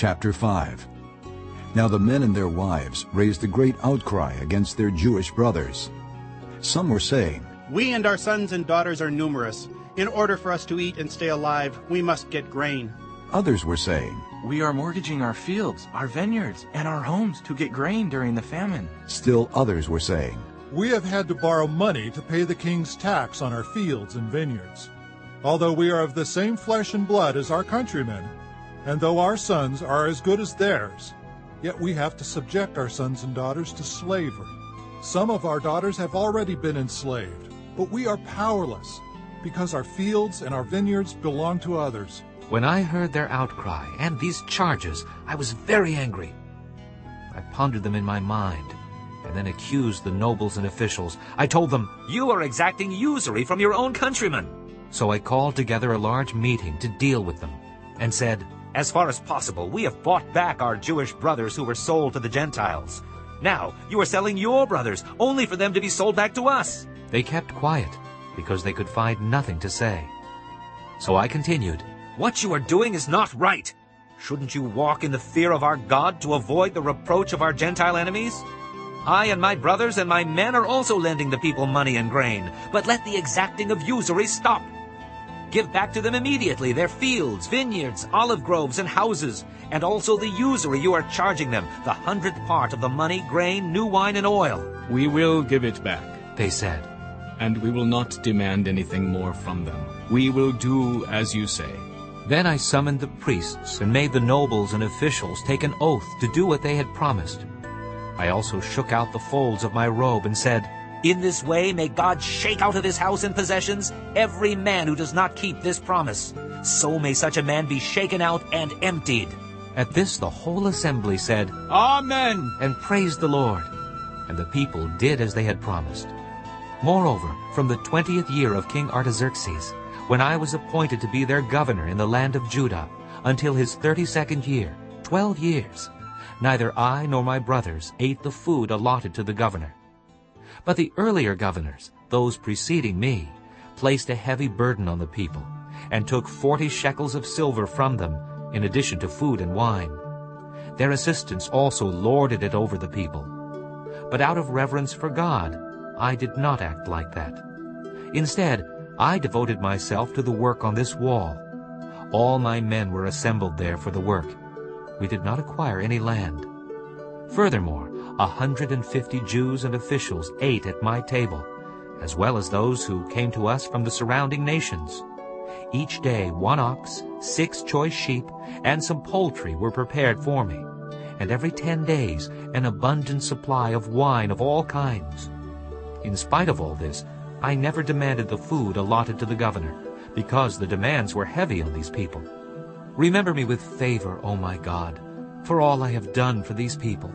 Chapter 5 Now the men and their wives raised a great outcry against their Jewish brothers. Some were saying, We and our sons and daughters are numerous. In order for us to eat and stay alive, we must get grain. Others were saying, We are mortgaging our fields, our vineyards, and our homes to get grain during the famine. Still others were saying, We have had to borrow money to pay the king's tax on our fields and vineyards. Although we are of the same flesh and blood as our countrymen, and though our sons are as good as theirs, yet we have to subject our sons and daughters to slavery. Some of our daughters have already been enslaved, but we are powerless because our fields and our vineyards belong to others. When I heard their outcry and these charges, I was very angry. I pondered them in my mind and then accused the nobles and officials. I told them, You are exacting usury from your own countrymen. So I called together a large meeting to deal with them and said, As far as possible, we have bought back our Jewish brothers who were sold to the Gentiles. Now you are selling your brothers only for them to be sold back to us. They kept quiet because they could find nothing to say. So I continued, What you are doing is not right. Shouldn't you walk in the fear of our God to avoid the reproach of our Gentile enemies? I and my brothers and my men are also lending the people money and grain, but let the exacting of usury stop. Give back to them immediately their fields, vineyards, olive groves, and houses, and also the usury you are charging them, the hundredth part of the money, grain, new wine, and oil. We will give it back, They said, and we will not demand anything more from them. We will do as you say. Then I summoned the priests and made the nobles and officials take an oath to do what they had promised. I also shook out the folds of my robe and said, In this way may God shake out of his house and possessions every man who does not keep this promise. So may such a man be shaken out and emptied. At this the whole assembly said, Amen! and praised the Lord. And the people did as they had promised. Moreover, from the twentieth year of King Artaxerxes, when I was appointed to be their governor in the land of Judah, until his thirty-second year, twelve years, neither I nor my brothers ate the food allotted to the governor. But the earlier governors, those preceding me, placed a heavy burden on the people, and took forty shekels of silver from them, in addition to food and wine. Their assistants also lorded it over the people. But out of reverence for God, I did not act like that. Instead, I devoted myself to the work on this wall. All my men were assembled there for the work. We did not acquire any land. Furthermore, a hundred and fifty Jews and officials ate at my table, as well as those who came to us from the surrounding nations. Each day one ox, six choice sheep, and some poultry were prepared for me, and every ten days an abundant supply of wine of all kinds. In spite of all this, I never demanded the food allotted to the governor, because the demands were heavy on these people. Remember me with favor, O my God, for all I have done for these people,